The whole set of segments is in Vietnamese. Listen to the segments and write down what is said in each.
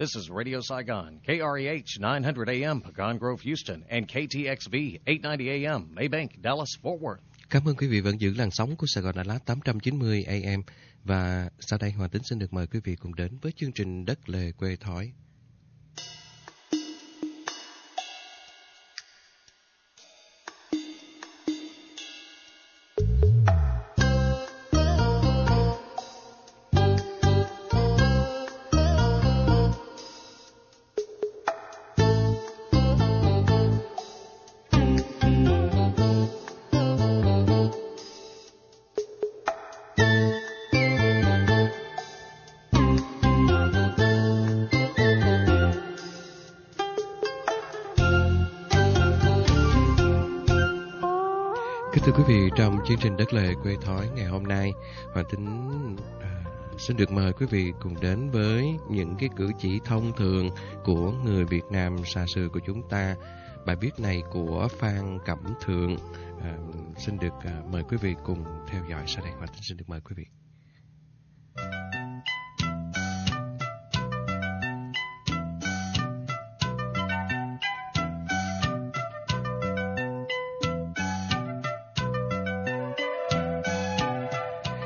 This is Radio Saigon, KREH 900 AM, Pecan Grove, Houston, and KTXV 890 AM, Maybank, Dallas, Fort Worth. Cảm ơn quý vị vẫn giữ làn sóng của Sài Gòn Đà Lạt 890 AM và sau đây Hòa Tính xin được mời quý vị cùng đến với chương trình Đất Lề Quê Thói. Quý vị, trong chương trình Đất lệ Quê Thói ngày hôm nay, Hoàng Tính à, xin được mời quý vị cùng đến với những cái cử chỉ thông thường của người Việt Nam xa xưa của chúng ta. Bài viết này của Phan Cẩm Thượng à, xin được à, mời quý vị cùng theo dõi sau đây. Hoàng Tính xin được mời quý vị.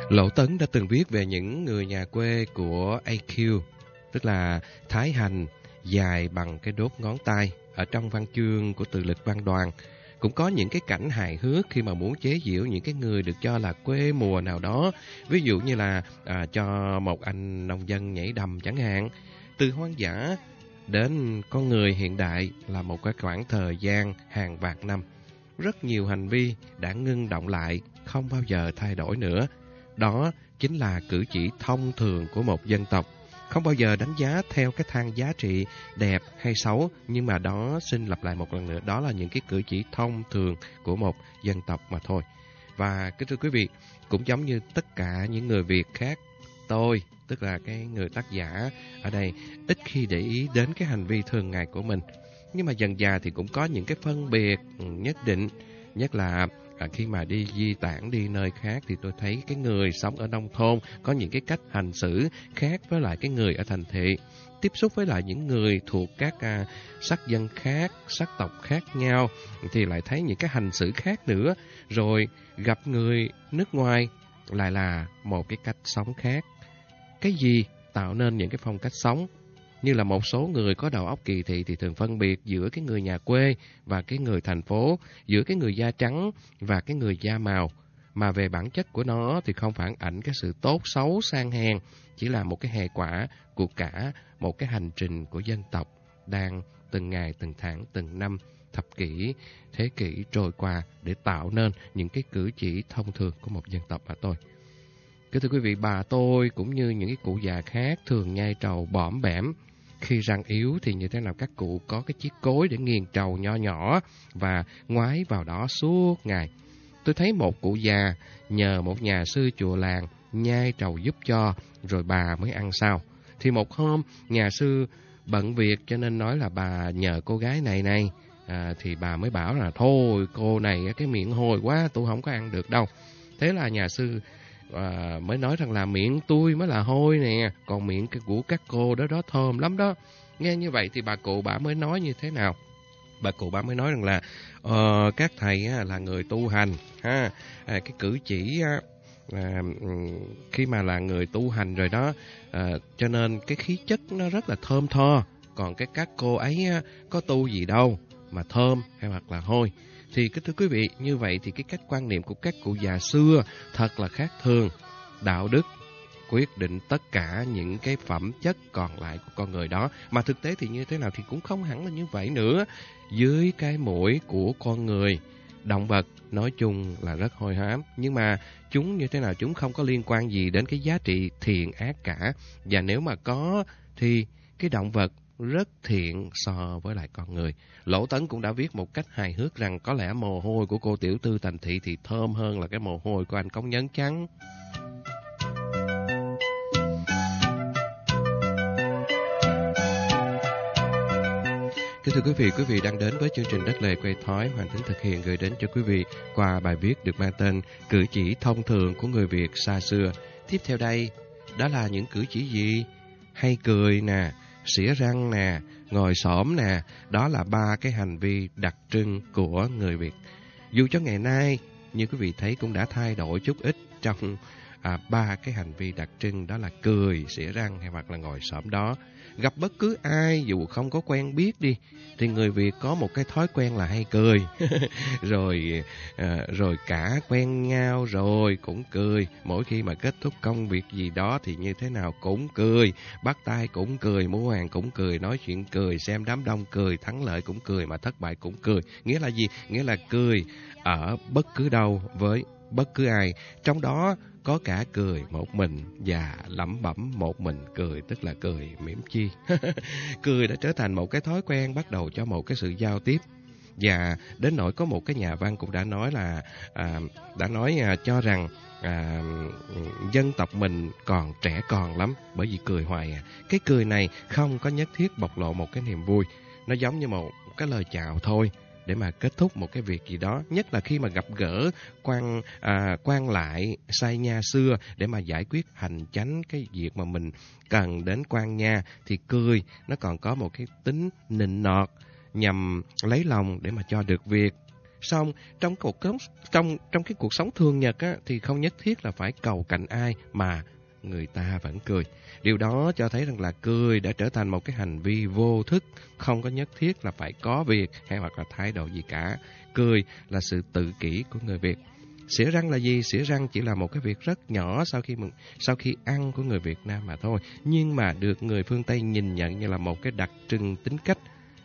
Lỗ Tấn đã từng viết về những người nhà quê của AQ, tức là thái hành dài bằng cái đốt ngón tay ở trong văn chương của từ lịch văn đoàn. Cũng có những cái cảnh hài hước khi mà muốn chế giễu những cái người được cho là quê mùa nào đó. Ví dụ như là à, cho một anh nông dân nhảy đầm chẳng hạn. Từ hoang dã đến con người hiện đại là một cái khoảng thời gian hàng vạn năm. Rất nhiều hành vi đã ngưng động lại, không bao giờ thay đổi nữa. Đó chính là cử chỉ thông thường của một dân tộc. Không bao giờ đánh giá theo cái thang giá trị đẹp hay xấu, nhưng mà đó xin lặp lại một lần nữa, đó là những cái cử chỉ thông thường của một dân tộc mà thôi. Và kính thưa quý vị, cũng giống như tất cả những người Việt khác, tôi, tức là cái người tác giả ở đây, ít khi để ý đến cái hành vi thường ngày của mình. Nhưng mà dần già thì cũng có những cái phân biệt nhất định, nhất là à, khi mà đi di tản đi nơi khác thì tôi thấy cái người sống ở nông thôn có những cái cách hành xử khác với lại cái người ở thành thị tiếp xúc với lại những người thuộc các à, sắc dân khác sắc tộc khác nhau thì lại thấy những cái hành xử khác nữa. Rồi gặp người nước ngoài lại là một cái cách sống khác. Cái gì tạo nên những cái phong cách sống? Như là một số người có đầu óc kỳ thị thì thường phân biệt giữa cái người nhà quê và cái người thành phố, giữa cái người da trắng và cái người da màu. Mà về bản chất của nó thì không phản ảnh cái sự tốt xấu sang hèn, chỉ là một cái hệ quả của cả một cái hành trình của dân tộc đang từng ngày, từng tháng, từng năm, thập kỷ, thế kỷ trôi qua để tạo nên những cái cử chỉ thông thường của một dân tộc mà tôi. Kính thưa quý vị, bà tôi cũng như những cái cụ già khác thường nhai trầu bõm bẻm, khi răng yếu thì như thế nào các cụ có cái chiếc cối để nghiền trầu nho nhỏ và ngoái vào đó suốt ngày. Tôi thấy một cụ già nhờ một nhà sư chùa làng nhai trầu giúp cho rồi bà mới ăn sao. Thì một hôm nhà sư bận việc cho nên nói là bà nhờ cô gái này này à, thì bà mới bảo là thôi cô này cái miệng hôi quá tôi không có ăn được đâu. Thế là nhà sư à, mới nói rằng là miệng tôi mới là hôi nè, còn miệng của các cô đó đó thơm lắm đó. Nghe như vậy thì bà cụ bà mới nói như thế nào? Bà cụ bà mới nói rằng là ờ, các thầy á, là người tu hành, ha, à, cái cử chỉ á, à, ừ, khi mà là người tu hành rồi đó, à, cho nên cái khí chất nó rất là thơm tho. Còn cái các cô ấy á, có tu gì đâu mà thơm hay hoặc là hôi. Thì kính thưa quý vị, như vậy thì cái cách quan niệm của các cụ già xưa thật là khác thường. Đạo đức quyết định tất cả những cái phẩm chất còn lại của con người đó. Mà thực tế thì như thế nào thì cũng không hẳn là như vậy nữa. Dưới cái mũi của con người, động vật nói chung là rất hôi hám. Nhưng mà chúng như thế nào chúng không có liên quan gì đến cái giá trị thiện ác cả. Và nếu mà có thì cái động vật rất thiện so với lại con người. Lỗ Tấn cũng đã viết một cách hài hước rằng có lẽ mồ hôi của cô tiểu tư thành thị thì thơm hơn là cái mồ hôi của anh công nhân trắng. Kính thưa quý vị, quý vị đang đến với chương trình Đất Lề Quay Thói Hoàng Thính thực hiện gửi đến cho quý vị qua bài viết được mang tên Cử chỉ thông thường của người Việt xa xưa. Tiếp theo đây, đó là những cử chỉ gì? Hay cười nè, xỉa răng nè, ngồi xổm nè, đó là ba cái hành vi đặc trưng của người Việt. Dù cho ngày nay, như quý vị thấy cũng đã thay đổi chút ít trong à, ba cái hành vi đặc trưng đó là cười, xỉa răng hay hoặc là ngồi xổm đó. Gặp bất cứ ai dù không có quen biết đi thì người Việt có một cái thói quen là hay cười. rồi à, rồi cả quen nhau rồi cũng cười. Mỗi khi mà kết thúc công việc gì đó thì như thế nào cũng cười, bắt tay cũng cười, mua hàng cũng cười, nói chuyện cười, xem đám đông cười, thắng lợi cũng cười mà thất bại cũng cười. Nghĩa là gì? Nghĩa là cười ở bất cứ đâu với bất cứ ai. Trong đó có cả cười một mình và lẩm bẩm một mình cười tức là cười mỉm chi. cười đã trở thành một cái thói quen bắt đầu cho một cái sự giao tiếp. Và đến nỗi có một cái nhà văn cũng đã nói là à, đã nói à, cho rằng à, dân tộc mình còn trẻ còn lắm bởi vì cười hoài à. Cái cười này không có nhất thiết bộc lộ một cái niềm vui. Nó giống như một cái lời chào thôi để mà kết thúc một cái việc gì đó nhất là khi mà gặp gỡ quan à, quan lại sai nha xưa để mà giải quyết hành chánh cái việc mà mình cần đến quan nha thì cười nó còn có một cái tính nịnh nọt nhằm lấy lòng để mà cho được việc. Xong trong cuộc trong trong cái cuộc sống thường nhật á, thì không nhất thiết là phải cầu cạnh ai mà người ta vẫn cười. Điều đó cho thấy rằng là cười đã trở thành một cái hành vi vô thức, không có nhất thiết là phải có việc hay hoặc là thái độ gì cả. Cười là sự tự kỷ của người Việt. Xỉa răng là gì? Xỉa răng chỉ là một cái việc rất nhỏ sau khi sau khi ăn của người Việt Nam mà thôi. Nhưng mà được người phương Tây nhìn nhận như là một cái đặc trưng tính cách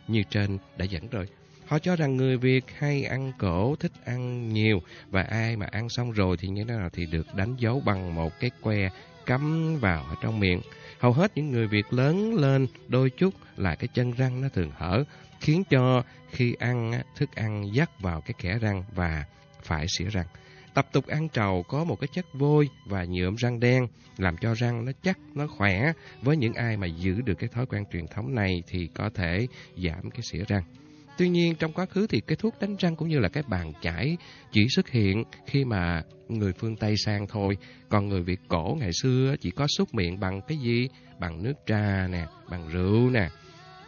như trên đã dẫn rồi. Họ cho rằng người Việt hay ăn cổ, thích ăn nhiều và ai mà ăn xong rồi thì như thế nào thì được đánh dấu bằng một cái que cắm vào ở trong miệng. Hầu hết những người Việt lớn lên đôi chút là cái chân răng nó thường hở, khiến cho khi ăn thức ăn dắt vào cái kẽ răng và phải xỉa răng. Tập tục ăn trầu có một cái chất vôi và nhuộm răng đen làm cho răng nó chắc, nó khỏe. Với những ai mà giữ được cái thói quen truyền thống này thì có thể giảm cái xỉa răng. Tuy nhiên trong quá khứ thì cái thuốc đánh răng cũng như là cái bàn chải chỉ xuất hiện khi mà người phương Tây sang thôi. Còn người Việt cổ ngày xưa chỉ có súc miệng bằng cái gì? Bằng nước trà nè, bằng rượu nè.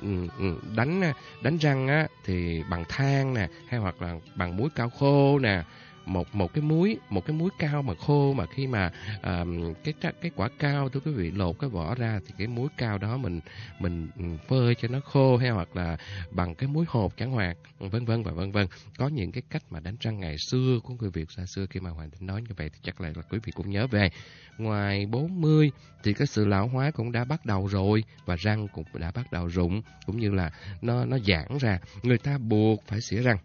Ừ, ừ, đánh đánh răng á thì bằng than nè hay hoặc là bằng muối cao khô nè một một cái muối một cái muối cao mà khô mà khi mà à, cái cái quả cao thưa quý vị lột cái vỏ ra thì cái muối cao đó mình mình ừ, phơi cho nó khô hay hoặc là bằng cái muối hộp chẳng hạn vân vân và vân vân. Có những cái cách mà đánh răng ngày xưa của người Việt xa xưa khi mà Hoàng Tính nói như vậy thì chắc là, là quý vị cũng nhớ về. Ngoài 40 thì cái sự lão hóa cũng đã bắt đầu rồi và răng cũng đã bắt đầu rụng cũng như là nó nó giãn ra. Người ta buộc phải xỉa răng.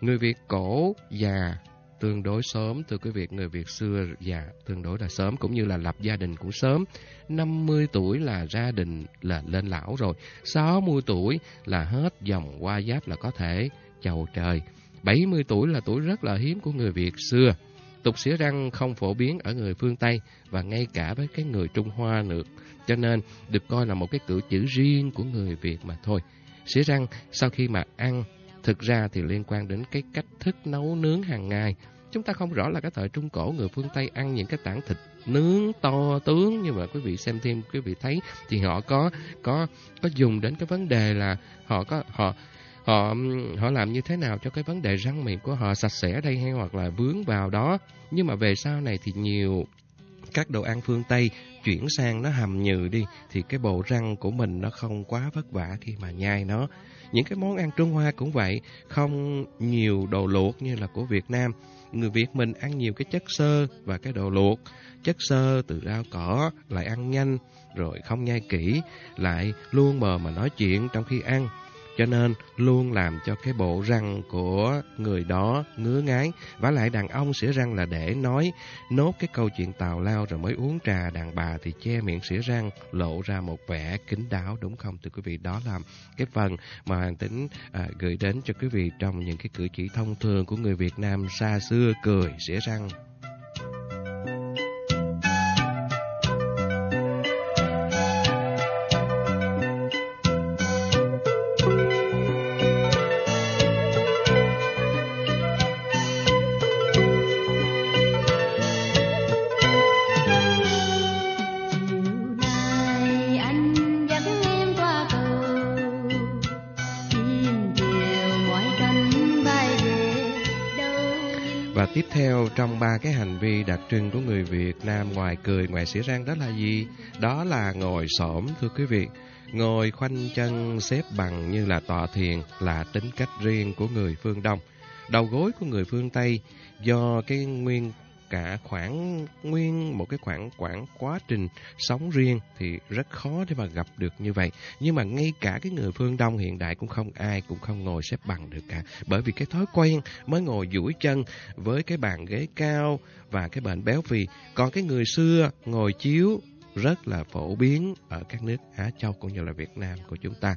Người Việt cổ già tương đối sớm từ cái việc người Việt xưa già tương đối là sớm, cũng như là lập gia đình cũng sớm. 50 tuổi là gia đình là lên lão rồi 60 tuổi là hết dòng qua giáp là có thể chầu trời. 70 tuổi là tuổi rất là hiếm của người Việt xưa. Tục xỉa răng không phổ biến ở người phương Tây và ngay cả với cái người Trung Hoa nữa cho nên được coi là một cái cử chỉ riêng của người Việt mà thôi. Xỉa răng sau khi mà ăn, Thực ra thì liên quan đến cái cách thức nấu nướng hàng ngày. Chúng ta không rõ là cái thời Trung Cổ người phương Tây ăn những cái tảng thịt nướng to tướng, nhưng mà quý vị xem thêm, quý vị thấy thì họ có có có dùng đến cái vấn đề là họ có, họ họ họ làm như thế nào cho cái vấn đề răng miệng của họ sạch sẽ đây hay hoặc là vướng vào đó. Nhưng mà về sau này thì nhiều các đồ ăn phương Tây chuyển sang nó hầm nhừ đi, thì cái bộ răng của mình nó không quá vất vả khi mà nhai nó những cái món ăn Trung Hoa cũng vậy, không nhiều đồ luộc như là của Việt Nam. Người Việt mình ăn nhiều cái chất xơ và cái đồ luộc. Chất xơ từ rau cỏ lại ăn nhanh, rồi không nhai kỹ, lại luôn mờ mà nói chuyện trong khi ăn. Cho nên luôn làm cho cái bộ răng của người đó ngứa ngái. Và lại đàn ông xỉa răng là để nói nốt cái câu chuyện tào lao rồi mới uống trà. Đàn bà thì che miệng xỉa răng lộ ra một vẻ kính đáo đúng không thưa quý vị? Đó là cái phần mà Hoàng Tính à, gửi đến cho quý vị trong những cái cử chỉ thông thường của người Việt Nam xa xưa cười xỉa răng. Tiếp theo, trong ba cái hành vi đặc trưng của người Việt Nam ngoài cười, ngoài xỉa răng đó là gì? Đó là ngồi xổm, thưa quý vị. Ngồi khoanh chân, xếp bằng như là tọa thiền là tính cách riêng của người phương Đông. Đầu gối của người phương Tây do cái nguyên cả khoảng nguyên một cái khoảng khoảng quá trình sống riêng thì rất khó để mà gặp được như vậy. Nhưng mà ngay cả cái người phương Đông hiện đại cũng không, ai cũng không ngồi xếp bằng được cả. Bởi vì cái thói quen mới ngồi duỗi chân với cái bàn ghế cao và cái bệnh béo phì. Còn cái người xưa ngồi chiếu rất là phổ biến ở các nước Á Châu cũng như là Việt Nam của chúng ta.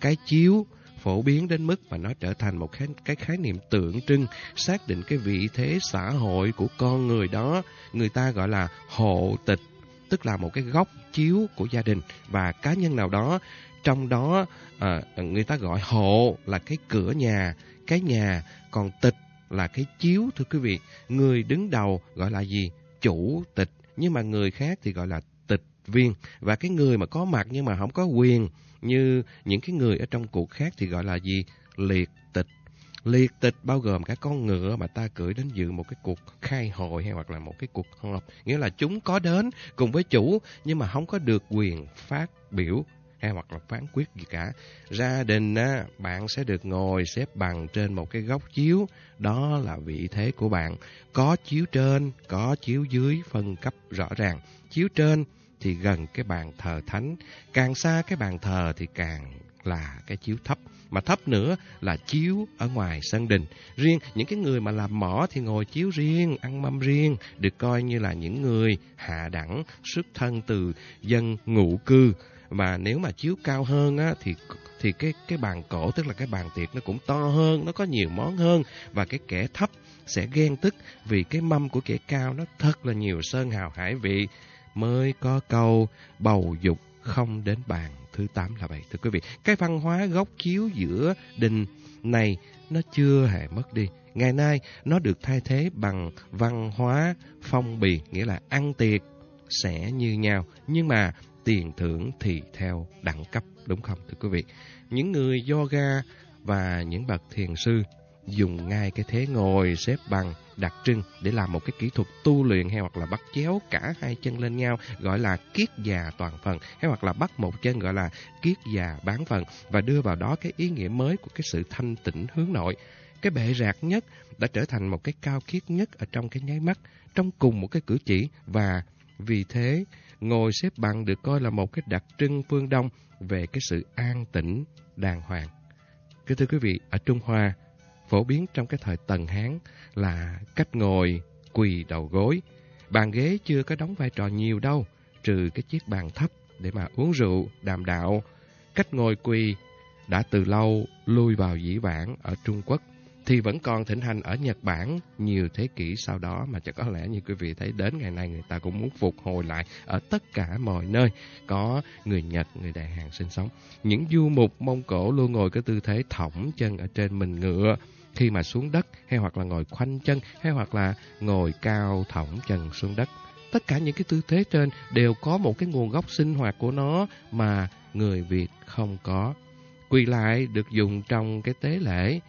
Cái chiếu phổ biến đến mức mà nó trở thành một cái, cái khái niệm tượng trưng xác định cái vị thế xã hội của con người đó. Người ta gọi là hộ tịch tức là một cái góc chiếu của gia đình và cá nhân nào đó. Trong đó à, người ta gọi hộ là cái cửa nhà cái nhà còn tịch là cái chiếu thưa quý vị. Người đứng đầu gọi là gì? Chủ tịch. Nhưng mà người khác thì gọi là tịch viên. Và cái người mà có mặt nhưng mà không có quyền như những cái người ở trong cuộc khác thì gọi là gì? Liệt tịch. Liệt tịch bao gồm cả con ngựa mà ta cưỡi đến dự một cái cuộc khai hội hay hoặc là một cái cuộc họp. Nghĩa là chúng có đến cùng với chủ nhưng mà không có được quyền phát biểu hay hoặc là phán quyết gì cả. Gia đình á, bạn sẽ được ngồi xếp bằng trên một cái góc chiếu, đó là vị thế của bạn. Có chiếu trên, có chiếu dưới phân cấp rõ ràng. Chiếu trên thì gần cái bàn thờ thánh, càng xa cái bàn thờ thì càng là cái chiếu thấp. Mà thấp nữa là chiếu ở ngoài sân đình. Riêng những cái người mà làm mỏ thì ngồi chiếu riêng, ăn mâm riêng, được coi như là những người hạ đẳng, xuất thân từ dân ngụ cư. Mà nếu mà chiếu cao hơn á, thì thì cái cái bàn cổ tức là cái bàn tiệc nó cũng to hơn, nó có nhiều món hơn và cái kẻ thấp sẽ ghen tức vì cái mâm của kẻ cao nó thật là nhiều sơn hào hải vị mới có câu bầu dục không đến bàn thứ tám là vậy thưa quý vị. Cái văn hóa gốc chiếu giữa đình này nó chưa hề mất đi. Ngày nay nó được thay thế bằng văn hóa phong bì, nghĩa là ăn tiệc sẽ như nhau, nhưng mà tiền thưởng thì theo đẳng cấp, đúng không thưa quý vị? Những người yoga và những bậc thiền sư dùng ngay cái thế ngồi xếp bằng đặc trưng để làm một cái kỹ thuật tu luyện hay hoặc là bắt chéo cả hai chân lên nhau gọi là kiết già toàn phần hay hoặc là bắt một chân gọi là kiết già bán phần và đưa vào đó cái ý nghĩa mới của cái sự thanh tịnh hướng nội. Cái bệ rạc nhất đã trở thành một cái cao kiết nhất ở trong cái nháy mắt, trong cùng một cái cử chỉ và vì thế ngồi xếp bằng được coi là một cái đặc trưng phương Đông về cái sự an tĩnh, đàng hoàng. Kính thưa quý vị, ở Trung Hoa, phổ biến trong cái thời Tần Hán là cách ngồi quỳ đầu gối. Bàn ghế chưa có đóng vai trò nhiều đâu, trừ cái chiếc bàn thấp để mà uống rượu, đàm đạo. Cách ngồi quỳ đã từ lâu lui vào dĩ vãng ở Trung Quốc thì vẫn còn thịnh hành ở Nhật Bản nhiều thế kỷ sau đó mà chắc có lẽ như quý vị thấy đến ngày nay người ta cũng muốn phục hồi lại ở tất cả mọi nơi có người Nhật, người Đại Hàn sinh sống. Những du mục Mông Cổ luôn ngồi cái tư thế thõng chân ở trên mình ngựa khi mà xuống đất hay hoặc là ngồi khoanh chân hay hoặc là ngồi cao thõng chân xuống đất. Tất cả những cái tư thế trên đều có một cái nguồn gốc sinh hoạt của nó mà người Việt không có. Quỳ lại được dùng trong cái tế lễ,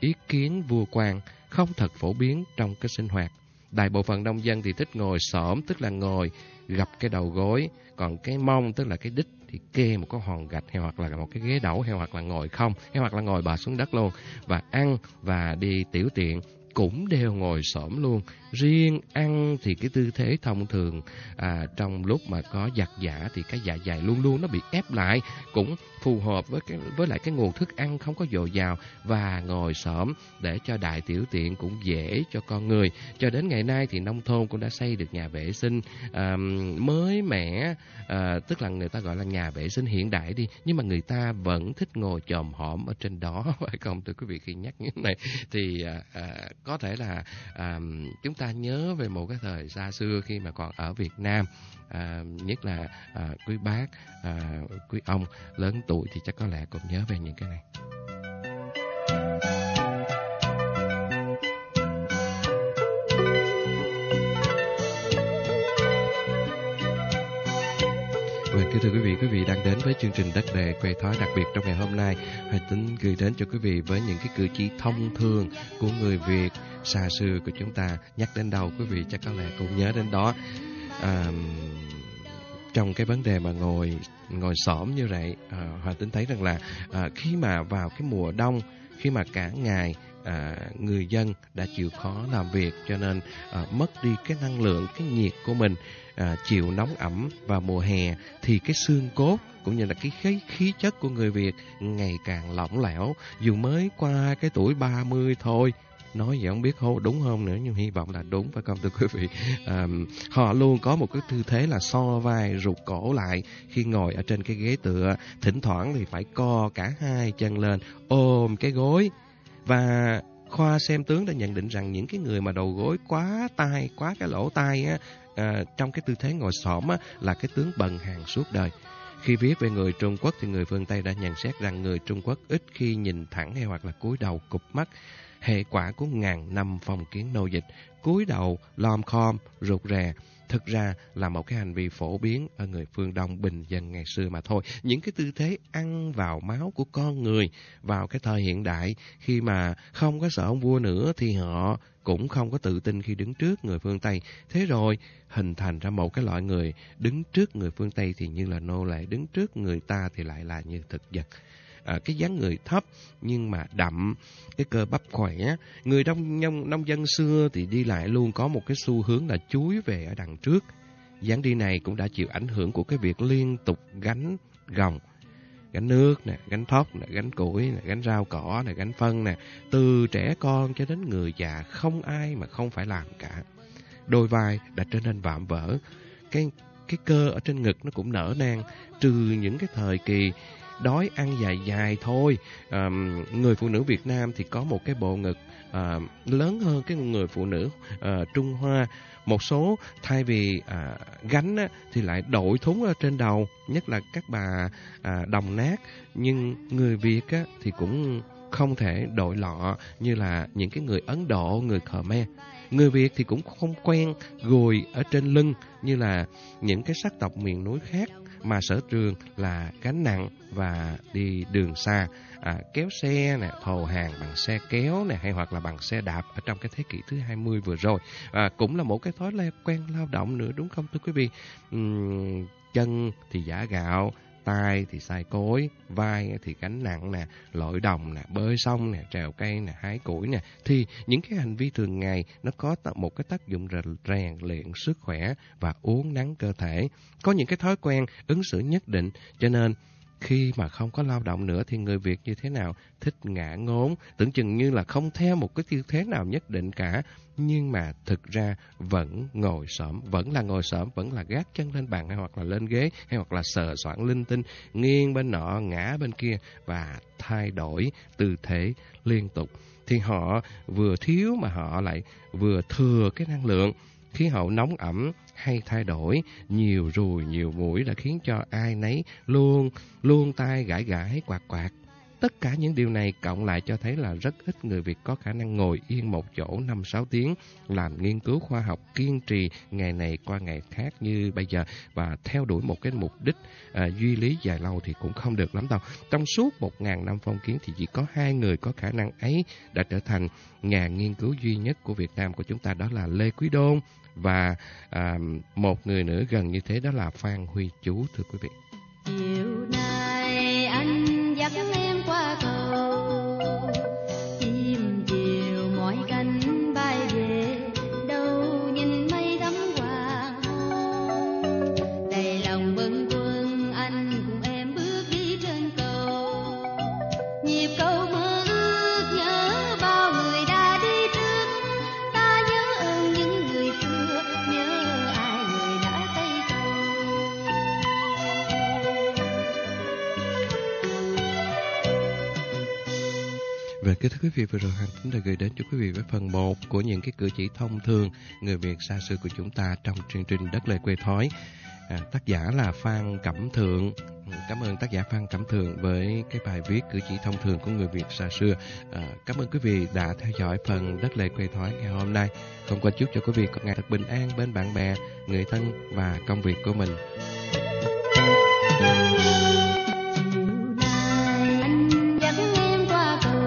ý kiến vua quan không thật phổ biến trong cái sinh hoạt. Đại bộ phận nông dân thì thích ngồi xổm tức là ngồi gặp cái đầu gối, còn cái mông tức là cái đích thì kê một cái hòn gạch hay hoặc là một cái ghế đẩu hay hoặc là ngồi không, hay hoặc là ngồi bò xuống đất luôn và ăn và đi tiểu tiện cũng đều ngồi xổm luôn. Riêng ăn thì cái tư thế thông thường à, trong lúc mà có giặt giả thì cái dạ dày luôn luôn nó bị ép lại cũng phù hợp với cái với lại cái nguồn thức ăn không có dồi dào và ngồi xổm để cho đại tiểu tiện cũng dễ cho con người. Cho đến ngày nay thì nông thôn cũng đã xây được nhà vệ sinh à, mới mẻ à, tức là người ta gọi là nhà vệ sinh hiện đại đi nhưng mà người ta vẫn thích ngồi chòm hõm ở trên đó phải không thưa quý vị khi nhắc như thế này thì à, à, có thể là à, chúng ta nhớ về một cái thời xa xưa khi mà còn ở Việt Nam à, nhất là à, quý bác à, quý ông lớn tuổi thì chắc có lẽ cũng nhớ về những cái này. Kính thưa quý vị, quý vị đang đến với chương trình Đất Đề quay thói đặc biệt trong ngày hôm nay. Hoài tính gửi đến cho quý vị với những cái cử chỉ thông thường của người Việt xa xưa của chúng ta. Nhắc đến đâu, quý vị chắc có lẽ cũng nhớ đến đó. À, trong cái vấn đề mà ngồi ngồi xổm như vậy, ờ, à, Hoài tính thấy rằng là à, khi mà vào cái mùa đông, khi mà cả ngày à, người dân đã chịu khó làm việc cho nên à, mất đi cái năng lượng, cái nhiệt của mình à, chịu nóng ẩm và mùa hè thì cái xương cốt cũng như là cái khí, khí chất của người Việt ngày càng lỏng lẻo. Dù mới qua cái tuổi 30 thôi nói vậy không biết hô đúng không nữa nhưng hy vọng là đúng. Phải không thưa quý vị? À, họ luôn có một cái tư thế là so vai rụt cổ lại khi ngồi ở trên cái ghế tựa. Thỉnh thoảng thì phải co cả hai chân lên ôm cái gối và khoa xem tướng đã nhận định rằng những cái người mà đầu gối quá tai quá cái lỗ tai á à, trong cái tư thế ngồi xổm á là cái tướng bần hàng suốt đời. Khi viết về người Trung Quốc thì người phương Tây đã nhận xét rằng người Trung Quốc ít khi nhìn thẳng hay hoặc là cúi đầu cụp mắt. Hệ quả của ngàn năm phong kiến nô dịch, cúi đầu, lom khom, rụt rè, thực ra là một cái hành vi phổ biến ở người phương Đông bình dân ngày xưa mà thôi. Những cái tư thế ăn vào máu của con người vào cái thời hiện đại khi mà không có sợ ông vua nữa thì họ cũng không có tự tin khi đứng trước người phương Tây. Thế rồi hình thành ra một cái loại người đứng trước người phương Tây thì như là nô lệ, đứng trước người ta thì lại là như thực vật à, cái dáng người thấp nhưng mà đậm cái cơ bắp khỏe. Người đông nông, nông dân xưa thì đi lại luôn có một cái xu hướng là chúi về ở đằng trước. Dáng đi này cũng đã chịu ảnh hưởng của cái việc liên tục gánh gồng gánh nước nè gánh thóc nè gánh củi nè gánh rau cỏ nè gánh phân nè. Từ trẻ con cho đến người già không ai mà không phải làm cả. Đôi vai đã trở nên vạm vỡ cái cái cơ ở trên ngực nó cũng nở nang. Trừ những cái thời kỳ đói ăn dài dài thôi. À, người phụ nữ Việt Nam thì có một cái bộ ngực à, lớn hơn cái người phụ nữ à, Trung Hoa. Một số thay vì à, gánh á, thì lại đội thúng ở trên đầu nhất là các bà à, đồng nát. Nhưng người Việt á, thì cũng không thể đội lọ như là những cái người Ấn Độ, người Khmer. Người Việt thì cũng không quen gùi ở trên lưng như là những cái sắc tộc miền núi khác mà sở trường là gánh nặng và đi đường xa. À, kéo xe nè thầu hàng bằng xe kéo nè hay hoặc là bằng xe đạp ở trong cái thế kỷ thứ 20 vừa rồi. À, cũng là một cái thói quen lao động nữa đúng không thưa quý vị? Uhm, chân thì giả gạo tay thì sai cối, vai thì gánh nặng nè, lội đồng nè, bơi sông nè, trèo cây nè, hái củi nè. Thì những cái hành vi thường ngày nó có một cái tác dụng rèn luyện sức khỏe và uống nắng cơ thể. Có những cái thói quen ứng xử nhất định cho nên khi mà không có lao động nữa thì người Việt như thế nào? Thích ngã ngốn, tưởng chừng như là không theo một cái tiêu thế nào nhất định cả. Nhưng mà thực ra vẫn ngồi xổm, vẫn là ngồi xổm, vẫn là gác chân lên bàn hay hoặc là lên ghế hay hoặc là sờ soạn linh tinh, nghiêng bên nọ, ngã bên kia và thay đổi tư thế liên tục. Thì họ vừa thiếu mà họ lại vừa thừa cái năng lượng khí hậu nóng ẩm hay thay đổi, nhiều ruồi, nhiều mũi đã khiến cho ai nấy luôn, luôn tai gãi gãi, quạt quạt. Tất cả những điều này cộng lại cho thấy là rất ít người Việt có khả năng ngồi yên một chỗ 5-6 tiếng, làm nghiên cứu khoa học kiên trì ngày này qua ngày khác như bây giờ và theo đuổi một cái mục đích à, duy lý dài lâu thì cũng không được lắm đâu. Trong suốt 1.000 năm phong kiến thì chỉ có hai người có khả năng ấy đã trở thành nhà nghiên cứu duy nhất của Việt Nam của chúng ta đó là Lê Quý Đôn và à, một người nữa gần như thế đó là Phan Huy Chú thưa quý vị. Và kính thưa quý vị, vừa rồi Hoàng Tính đã gửi đến cho quý vị với phần 1 của những cái cử chỉ thông thường người Việt xa xưa của chúng ta trong chương trình Đất Lệ Quê Thói. À, tác giả là Phan Cẩm Thượng. Ừ, cảm ơn tác giả Phan Cẩm Thượng với cái bài viết cử chỉ thông thường của người Việt xa xưa. À, cảm ơn quý vị đã theo dõi phần Đất Lệ Quê Thói ngày hôm nay. Không quên chúc cho quý vị có ngày thật bình an bên bạn bè, người thân và công việc của mình.